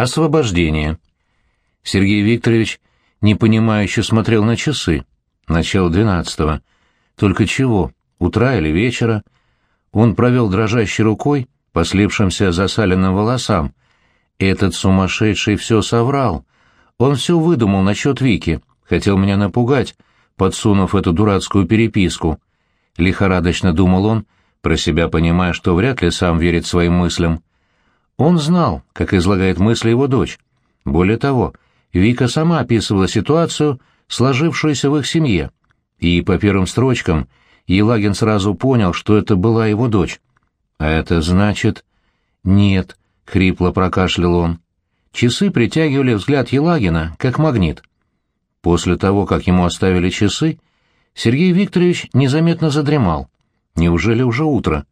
Освобождение. Сергей Викторович непонимающе смотрел на часы. Начало двенадцатого. Только чего? Утра или вечера? Он провел дрожащей рукой по слипшимся засаленным волосам. Этот сумасшедший все соврал. Он все выдумал насчет Вики, хотел меня напугать, подсунув эту дурацкую переписку. Лихорадочно думал он, про себя понимая, что вряд ли сам верит своим мыслям. Он знал, как излагает мысли его дочь. Более того, Вика сама описывала ситуацию, сложившуюся в их семье. И по первым строчкам Елагин сразу понял, что это была его дочь. «А это значит...» «Нет», — хрипло прокашлял он. Часы притягивали взгляд Елагина, как магнит. После того, как ему оставили часы, Сергей Викторович незаметно задремал. Неужели уже утро?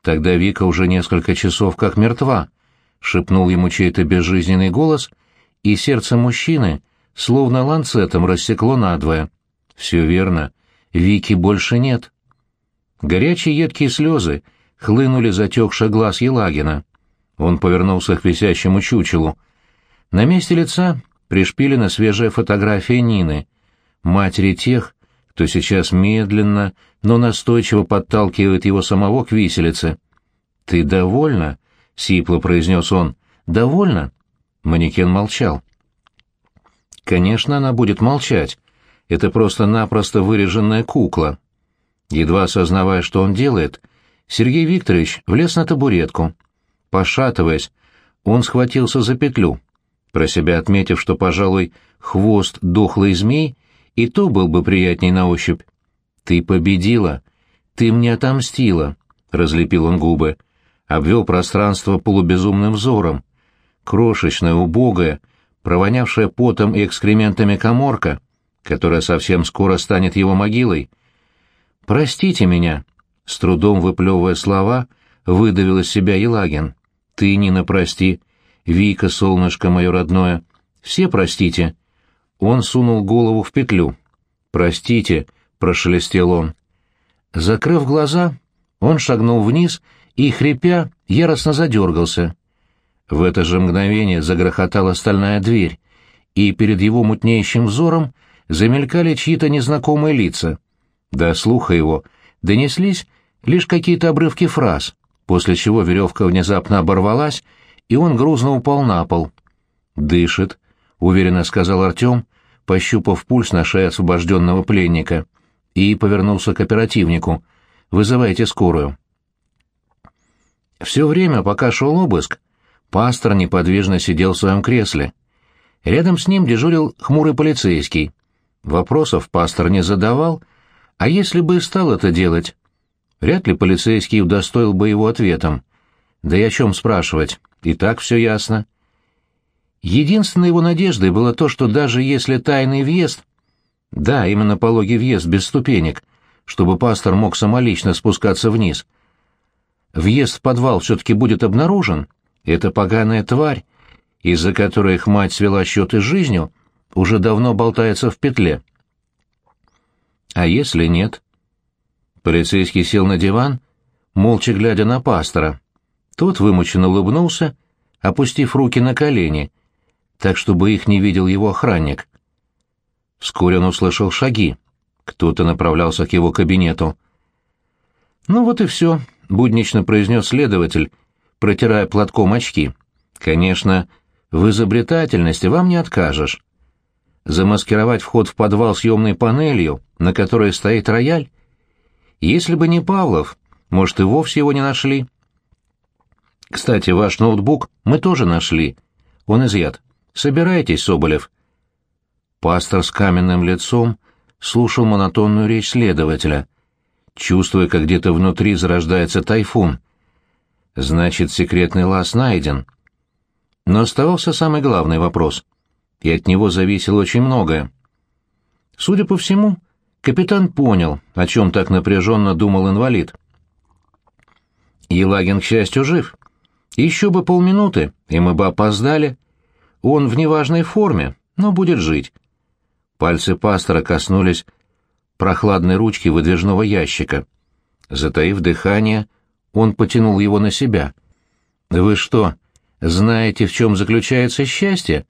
Тогда Вика уже несколько часов как мертва, — шепнул ему чей-то безжизненный голос, и сердце мужчины словно ланцетом рассекло надвое. Все верно, Вики больше нет. Горячие едкие слезы хлынули затекший глаз Елагина. Он повернулся к висящему чучелу. На месте лица пришпилена свежая фотография Нины, матери тех, кто сейчас медленно, но настойчиво подталкивает его самого к виселице. «Ты довольна?» — сипло произнес он. «Довольна?» Манекен молчал. «Конечно, она будет молчать. Это просто-напросто выреженная кукла». Едва осознавая, что он делает, Сергей Викторович влез на табуретку. Пошатываясь, он схватился за петлю, про себя отметив, что, пожалуй, хвост дохлый змей и то был бы приятней на ощупь. «Ты победила! Ты мне отомстила!» — разлепил он губы. Обвел пространство полубезумным взором. Крошечная, убогая, провонявшая потом и экскрементами коморка, которая совсем скоро станет его могилой. «Простите меня!» — с трудом выплевывая слова, выдавил из себя Елагин. «Ты, Нина, прости. Вика, солнышко мое родное. Все простите». Он сунул голову в петлю. «Простите», — прошелестел он. Закрыв глаза, он шагнул вниз и, хрипя, яростно задергался. В это же мгновение загрохотала стальная дверь, и перед его мутнеющим взором замелькали чьи-то незнакомые лица. До слуха его донеслись лишь какие-то обрывки фраз, после чего веревка внезапно оборвалась, и он грузно упал на пол. «Дышит», — уверенно сказал Артем, пощупав пульс на шее освобожденного пленника, и повернулся к оперативнику. «Вызывайте скорую». Все время, пока шел обыск, пастор неподвижно сидел в своем кресле. Рядом с ним дежурил хмурый полицейский. Вопросов пастор не задавал, а если бы стал это делать, вряд ли полицейский удостоил бы его ответом. Да и о чем спрашивать, и так все ясно. Единственной его надеждой было то, что даже если тайный въезд... Да, именно пологий въезд без ступенек, чтобы пастор мог самолично спускаться вниз. Въезд в подвал все-таки будет обнаружен, эта поганая тварь, из-за которой их мать свела счеты с жизнью, уже давно болтается в петле. А если нет? Полицейский сел на диван, молча глядя на пастора. Тот вымученно улыбнулся, опустив руки на колени — так чтобы их не видел его охранник. Вскоре он услышал шаги. Кто-то направлялся к его кабинету. «Ну вот и все», — буднично произнес следователь, протирая платком очки. «Конечно, в изобретательности вам не откажешь. Замаскировать вход в подвал съемной панелью, на которой стоит рояль? Если бы не Павлов, может, и вовсе его не нашли. Кстати, ваш ноутбук мы тоже нашли. Он изъят. Собирайтесь, Соболев. Пастор с каменным лицом слушал монотонную речь следователя, чувствуя, как где-то внутри зарождается тайфун. Значит, секретный лаз найден. Но оставался самый главный вопрос, и от него зависело очень многое. Судя по всему, капитан понял, о чем так напряженно думал инвалид. Елагин, к счастью, жив. Еще бы полминуты, и мы бы опоздали. Он в неважной форме, но будет жить. Пальцы пастора коснулись прохладной ручки выдвижного ящика. Затаив дыхание, он потянул его на себя. «Вы что, знаете, в чем заключается счастье?»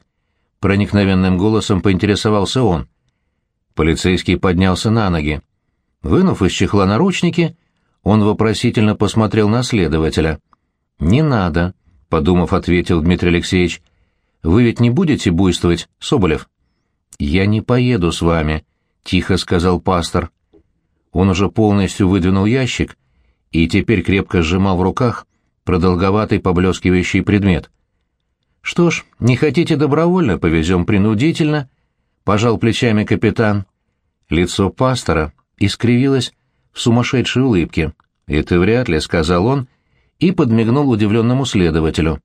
Проникновенным голосом поинтересовался он. Полицейский поднялся на ноги. Вынув из чехла наручники, он вопросительно посмотрел на следователя. «Не надо», — подумав, ответил Дмитрий Алексеевич. «Вы ведь не будете буйствовать, Соболев?» «Я не поеду с вами», — тихо сказал пастор. Он уже полностью выдвинул ящик и теперь крепко сжимал в руках продолговатый поблескивающий предмет. «Что ж, не хотите добровольно, повезем принудительно», — пожал плечами капитан. Лицо пастора искривилось в сумасшедшей улыбке. «Это вряд ли», — сказал он и подмигнул удивленному следователю.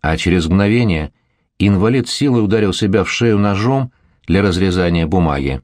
А через мгновение инвалид силой ударил себя в шею ножом для разрезания бумаги.